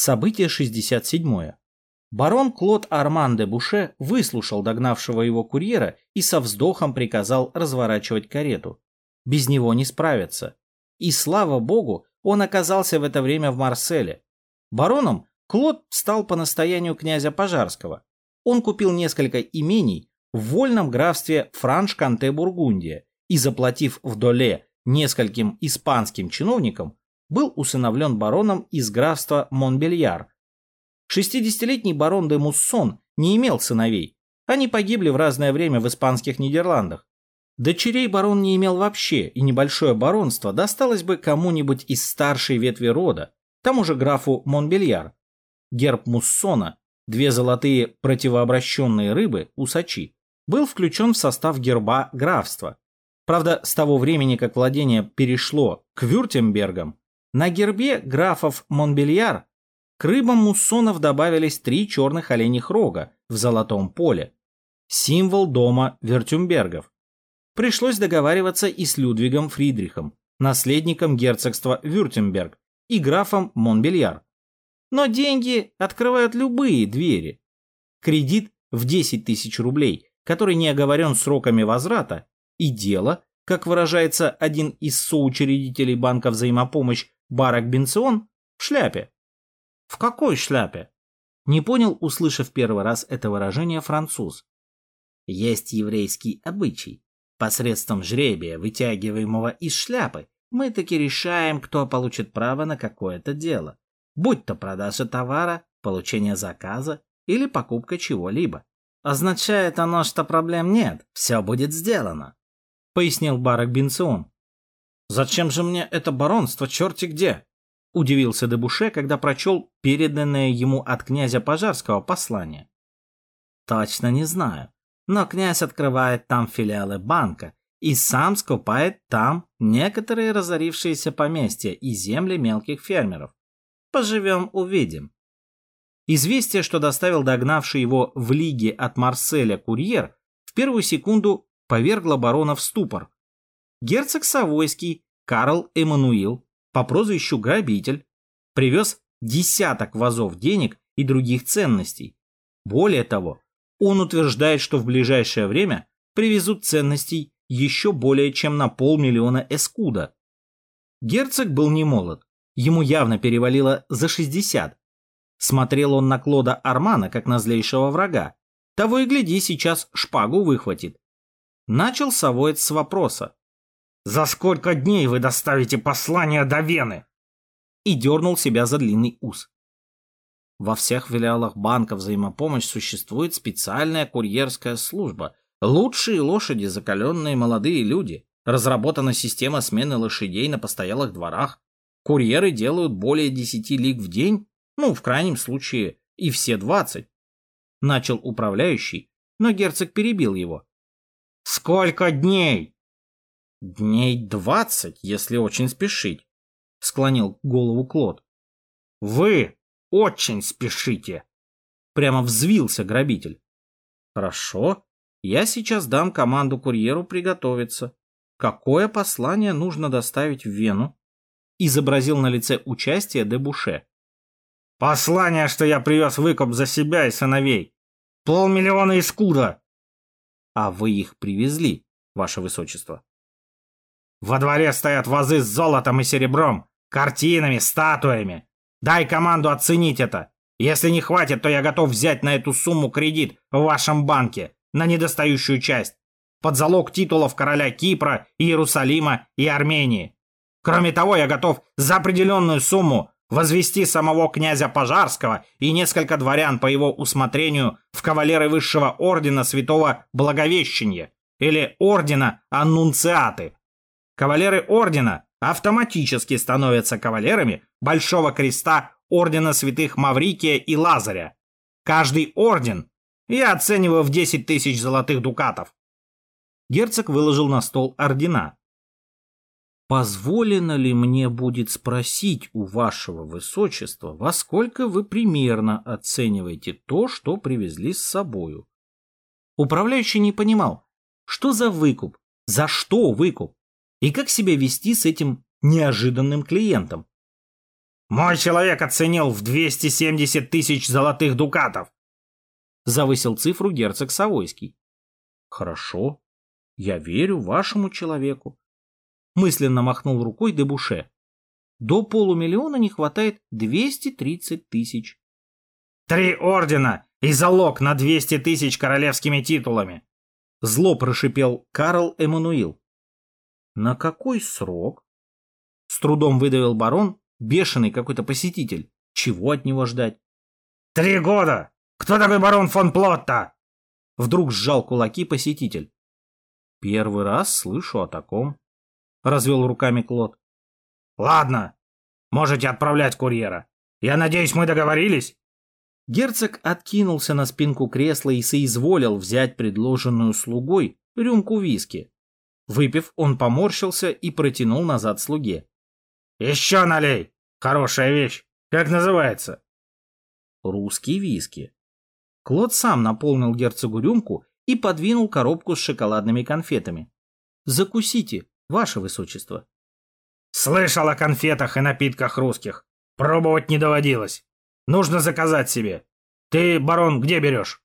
Событие 67. Барон Клод Арман де Буше выслушал догнавшего его курьера и со вздохом приказал разворачивать карету. Без него не справиться. И слава богу, он оказался в это время в Марселе. Бароном Клод стал по настоянию князя Пожарского. Он купил несколько имений в вольном графстве Франш-Канте-Бургундия и, заплатив в доле нескольким испанским чиновникам, был усыновлен бароном из графства Монбельяр. 60-летний барон де Муссон не имел сыновей. Они погибли в разное время в испанских Нидерландах. Дочерей барон не имел вообще, и небольшое баронство досталось бы кому-нибудь из старшей ветви рода, тому же графу Монбельяр. Герб Муссона, две золотые противообращенные рыбы, усачи, был включен в состав герба графства. Правда, с того времени, как владение перешло к Вюртембергам, на гербе графов Монбельяр к рыбам муссонов добавились три черных оленьих рога в золотом поле. Символ дома Вертюмбергов. Пришлось договариваться и с Людвигом Фридрихом, наследником герцогства Вюртемберг, и графом Монбельяр. Но деньги открывают любые двери. Кредит в 10 тысяч рублей, который не оговорен сроками возврата, и дело, как выражается один из соучредителей банка взаимопомощь Барак Бенцион, в шляпе. В какой шляпе? Не понял, услышав первый раз это выражение француз. Есть еврейский обычай. Посредством жребия, вытягиваемого из шляпы, мы таки решаем, кто получит право на какое-то дело. Будь то продажа товара, получение заказа или покупка чего-либо. Означает оно, что проблем нет, все будет сделано, пояснил Барак Бенцион. Зачем же мне это баронство, черти где? Удивился Дебуше, когда прочел переданное ему от князя Пожарского послание. Точно не знаю, но князь открывает там филиалы банка и сам скупает там некоторые разорившиеся поместья и земли мелких фермеров. Поживем, увидим. Известие, что доставил догнавший его в лиге от Марселя курьер, в первую секунду повергло барона в ступор. Герцог Савойский Карл Эммануил по прозвищу Грабитель привез десяток вазов денег и других ценностей. Более того, он утверждает, что в ближайшее время привезут ценностей еще более чем на полмиллиона эскуда. Герцог был не молод, ему явно перевалило за 60. Смотрел он на Клода Армана, как на злейшего врага. Того и гляди, сейчас шпагу выхватит. Начал Савоец с вопроса. «За сколько дней вы доставите послание до Вены?» И дернул себя за длинный ус. Во всех филиалах банка взаимопомощь существует специальная курьерская служба. Лучшие лошади, закаленные молодые люди. Разработана система смены лошадей на постоялых дворах. Курьеры делают более 10 лиг в день, ну, в крайнем случае, и все 20. Начал управляющий, но герцог перебил его. «Сколько дней?» «Дней двадцать, если очень спешить», — склонил голову Клод. «Вы очень спешите!» Прямо взвился грабитель. «Хорошо, я сейчас дам команду курьеру приготовиться. Какое послание нужно доставить в Вену?» Изобразил на лице участие Дебуше. «Послание, что я привез выкуп за себя и сыновей. Полмиллиона искуда!» «А вы их привезли, ваше высочество?» «Во дворе стоят вазы с золотом и серебром, картинами, статуями. Дай команду оценить это. Если не хватит, то я готов взять на эту сумму кредит в вашем банке на недостающую часть, под залог титулов короля Кипра, Иерусалима и Армении. Кроме того, я готов за определенную сумму возвести самого князя Пожарского и несколько дворян по его усмотрению в кавалеры высшего ордена святого Благовещения или ордена Аннунциаты. Кавалеры ордена автоматически становятся кавалерами Большого Креста Ордена Святых Маврикия и Лазаря. Каждый орден я оцениваю в 10 тысяч золотых дукатов. Герцог выложил на стол ордена. Позволено ли мне будет спросить у вашего высочества, во сколько вы примерно оцениваете то, что привезли с собою? Управляющий не понимал, что за выкуп, за что выкуп, и как себя вести с этим неожиданным клиентом. Мой человек оценил в 270 тысяч золотых дукатов. Завысил цифру герцог Савойский. Хорошо, я верю вашему человеку. Мысленно махнул рукой Дебуше. До полумиллиона не хватает 230 тысяч. Три ордена и залог на 200 тысяч королевскими титулами. Зло прошипел Карл Эммануил. На какой срок? С трудом выдавил барон, бешеный какой-то посетитель. Чего от него ждать? Три года! Кто такой барон фон Плотта? Вдруг сжал кулаки посетитель. Первый раз слышу о таком. Развел руками Клод. Ладно, можете отправлять курьера. Я надеюсь, мы договорились? Герцог откинулся на спинку кресла и соизволил взять предложенную слугой рюмку виски. Выпив, он поморщился и протянул назад слуге. «Еще налей! Хорошая вещь! Как называется?» «Русский виски». Клод сам наполнил герцогу рюмку и подвинул коробку с шоколадными конфетами. «Закусите, ваше высочество». «Слышал о конфетах и напитках русских. Пробовать не доводилось. Нужно заказать себе. Ты, барон, где берешь?»